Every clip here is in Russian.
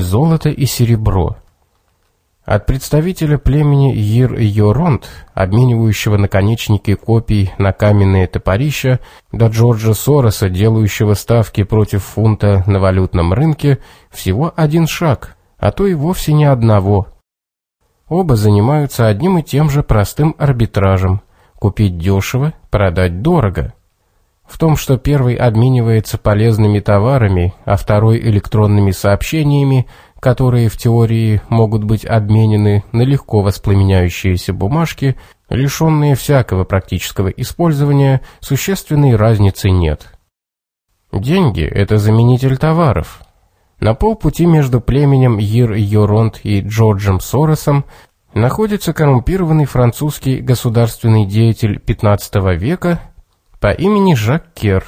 золото и серебро. От представителя племени Йир-Йоронт, обменивающего наконечники копий на каменные топорища, до Джорджа Сороса, делающего ставки против фунта на валютном рынке, всего один шаг, а то и вовсе не одного. Оба занимаются одним и тем же простым арбитражем – купить дешево, продать дорого – в том, что первый обменивается полезными товарами, а второй электронными сообщениями, которые в теории могут быть обменены на легко воспламеняющиеся бумажки, лишенные всякого практического использования, существенной разницы нет. Деньги – это заменитель товаров. На полпути между племенем Йир-Йоронт и Джорджем Соросом находится коррумпированный французский государственный деятель 15 века по имени Жак Кер.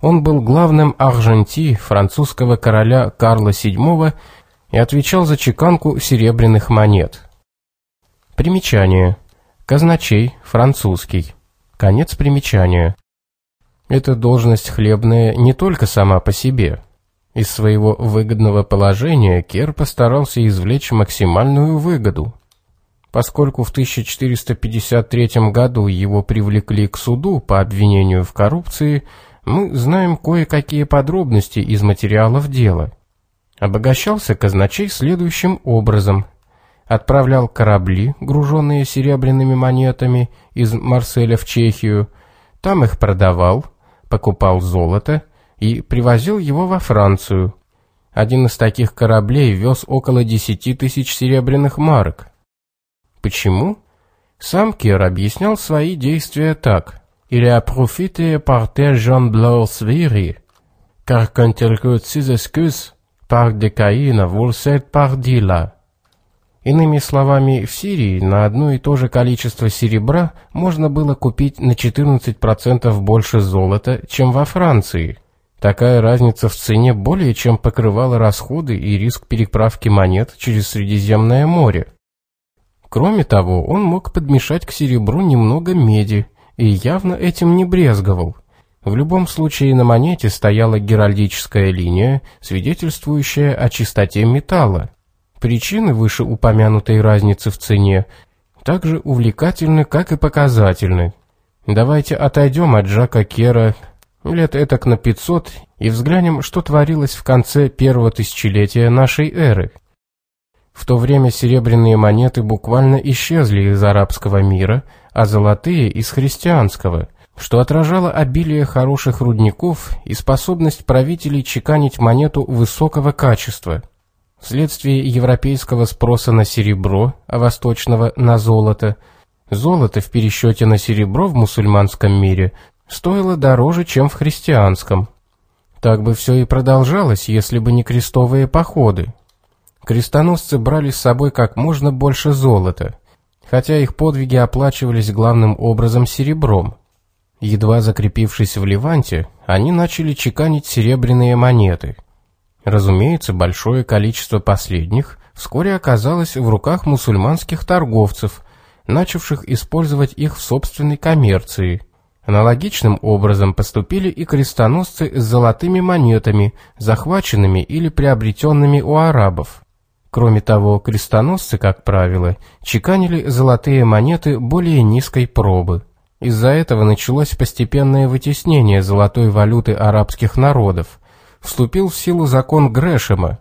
Он был главным арженти французского короля Карла VII и отвечал за чеканку серебряных монет. Примечание. Казначей, французский. Конец примечания. Эта должность хлебная не только сама по себе. Из своего выгодного положения Кер постарался извлечь максимальную выгоду. Поскольку в 1453 году его привлекли к суду по обвинению в коррупции, мы знаем кое-какие подробности из материалов дела. Обогащался казначей следующим образом. Отправлял корабли, груженные серебряными монетами, из Марселя в Чехию, там их продавал, покупал золото и привозил его во Францию. Один из таких кораблей вез около 10 тысяч серебряных марок. Почему? Сам Кер объяснял свои действия так. «Il a profité par tes gens blancs car quand coûte ses excuses, par décaïna vous par дила». Иными словами, в Сирии на одно и то же количество серебра можно было купить на 14% больше золота, чем во Франции. Такая разница в цене более чем покрывала расходы и риск переправки монет через Средиземное море. Кроме того, он мог подмешать к серебру немного меди и явно этим не брезговал. В любом случае на монете стояла геральдическая линия, свидетельствующая о чистоте металла. Причины вышеупомянутой разницы в цене также увлекательны, как и показательны. Давайте отойдем от Жака Кера лет этак на 500 и взглянем, что творилось в конце первого тысячелетия нашей эры. В то время серебряные монеты буквально исчезли из арабского мира, а золотые – из христианского, что отражало обилие хороших рудников и способность правителей чеканить монету высокого качества. Вследствие европейского спроса на серебро, а восточного – на золото, золото в пересчете на серебро в мусульманском мире стоило дороже, чем в христианском. Так бы все и продолжалось, если бы не крестовые походы, Крестоносцы брали с собой как можно больше золота, хотя их подвиги оплачивались главным образом серебром. Едва закрепившись в Ливанте, они начали чеканить серебряные монеты. Разумеется, большое количество последних вскоре оказалось в руках мусульманских торговцев, начавших использовать их в собственной коммерции. Аналогичным образом поступили и крестоносцы с золотыми монетами, захваченными или приобретенными у арабов. Кроме того, крестоносцы, как правило, чеканили золотые монеты более низкой пробы. Из-за этого началось постепенное вытеснение золотой валюты арабских народов. Вступил в силу закон Грэшема.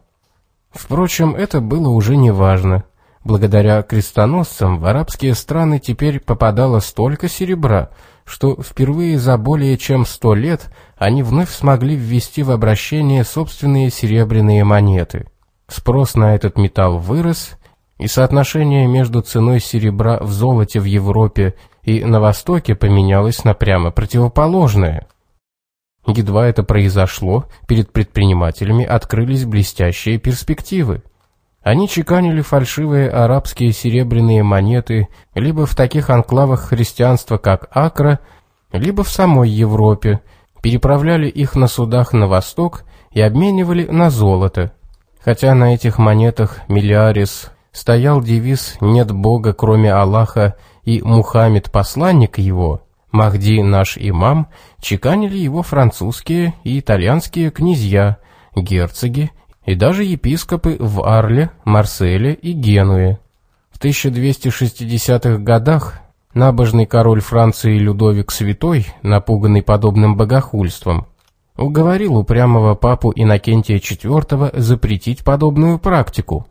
Впрочем, это было уже не важно. Благодаря крестоносцам в арабские страны теперь попадало столько серебра, что впервые за более чем сто лет они вновь смогли ввести в обращение собственные серебряные монеты. Спрос на этот металл вырос, и соотношение между ценой серебра в золоте в Европе и на Востоке поменялось на прямо противоположное. Едва это произошло, перед предпринимателями открылись блестящие перспективы. Они чеканили фальшивые арабские серебряные монеты либо в таких анклавах христианства, как Акра, либо в самой Европе, переправляли их на судах на восток и обменивали на золото – Хотя на этих монетах «Миллиарис» стоял девиз «Нет Бога, кроме Аллаха» и «Мухаммед, посланник его», «Махди, наш имам», чеканили его французские и итальянские князья, герцоги и даже епископы в Арле, Марселе и Генуе. В 1260-х годах набожный король Франции Людовик Святой, напуганный подобным богохульством, уговорил упрямого папу Иннокентия IV запретить подобную практику.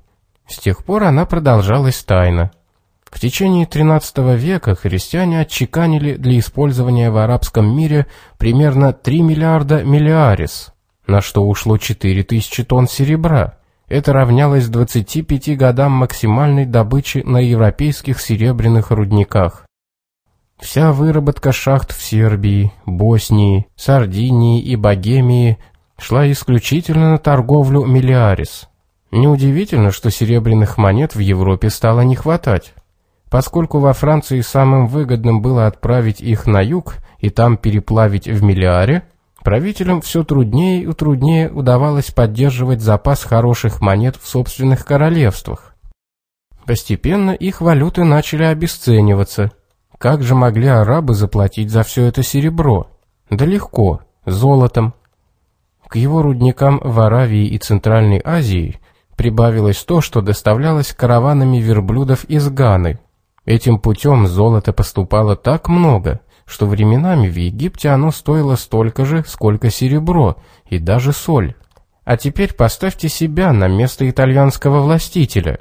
С тех пор она продолжалась тайно. В течение XIII века христиане отчеканили для использования в арабском мире примерно 3 миллиарда миллиарис, на что ушло 4000 тонн серебра. Это равнялось 25 годам максимальной добычи на европейских серебряных рудниках. Вся выработка шахт в Сербии, Боснии, Сардинии и Богемии шла исключительно на торговлю миллиарис. Неудивительно, что серебряных монет в Европе стало не хватать. Поскольку во Франции самым выгодным было отправить их на юг и там переплавить в миллиаре, правителям все труднее и труднее удавалось поддерживать запас хороших монет в собственных королевствах. Постепенно их валюты начали обесцениваться. Как же могли арабы заплатить за все это серебро? Да легко, золотом. К его рудникам в Аравии и Центральной Азии прибавилось то, что доставлялось караванами верблюдов из Ганы – Этим путем золота поступало так много, что временами в Египте оно стоило столько же, сколько серебро и даже соль. А теперь поставьте себя на место итальянского властителя.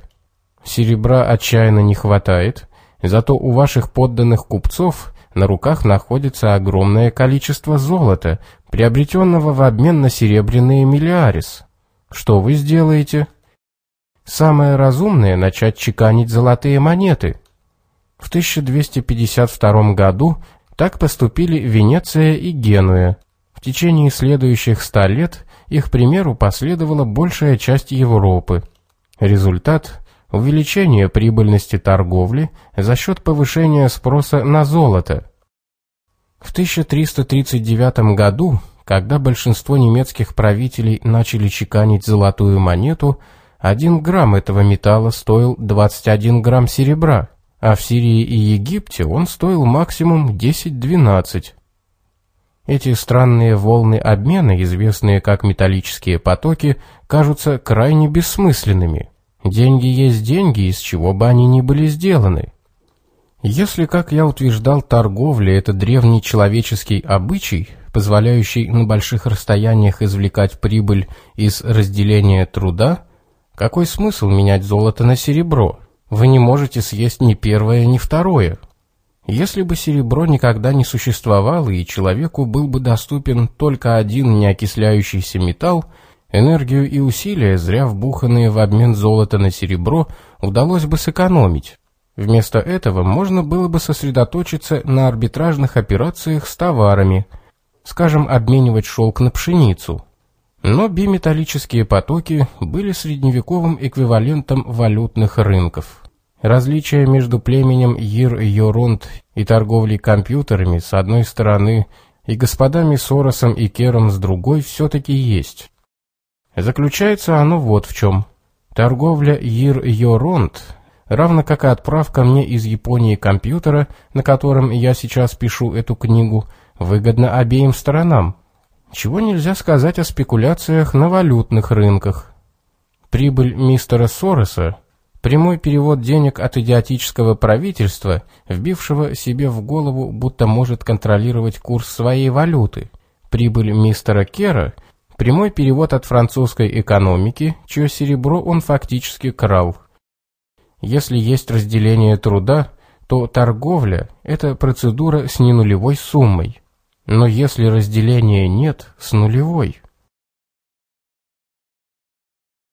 Серебра отчаянно не хватает, зато у ваших подданных купцов на руках находится огромное количество золота, приобретенного в обмен на серебряные миллиарис. Что вы сделаете? Самое разумное – начать чеканить золотые монеты – в 1252 году так поступили Венеция и Генуя. В течение следующих ста лет их примеру последовала большая часть Европы. Результат – увеличение прибыльности торговли за счет повышения спроса на золото. В 1339 году, когда большинство немецких правителей начали чеканить золотую монету, 1 грамм этого металла стоил 21 грамм серебра – а в Сирии и Египте он стоил максимум 10-12. Эти странные волны обмена, известные как металлические потоки, кажутся крайне бессмысленными. Деньги есть деньги, из чего бы они ни были сделаны. Если, как я утверждал, торговля – это древний человеческий обычай, позволяющий на больших расстояниях извлекать прибыль из разделения труда, какой смысл менять золото на серебро – вы не можете съесть ни первое, ни второе. Если бы серебро никогда не существовало и человеку был бы доступен только один неокисляющийся металл, энергию и усилия, зря вбуханные в обмен золота на серебро, удалось бы сэкономить. Вместо этого можно было бы сосредоточиться на арбитражных операциях с товарами, скажем, обменивать шелк на пшеницу. Но биметаллические потоки были средневековым эквивалентом валютных рынков. Различия между племенем Йир-Йорунд и торговлей компьютерами с одной стороны и господами Соросом и Кером с другой все-таки есть. Заключается оно вот в чем. Торговля Йир-Йорунд, равно как и отправка мне из Японии компьютера, на котором я сейчас пишу эту книгу, выгодна обеим сторонам – чего нельзя сказать о спекуляциях на валютных рынках. Прибыль мистера Сороса – прямой перевод денег от идиотического правительства, вбившего себе в голову, будто может контролировать курс своей валюты. Прибыль мистера Кера – прямой перевод от французской экономики, чье серебро он фактически крал. Если есть разделение труда, то торговля – это процедура с ненулевой суммой – но если разделения нет, с нулевой.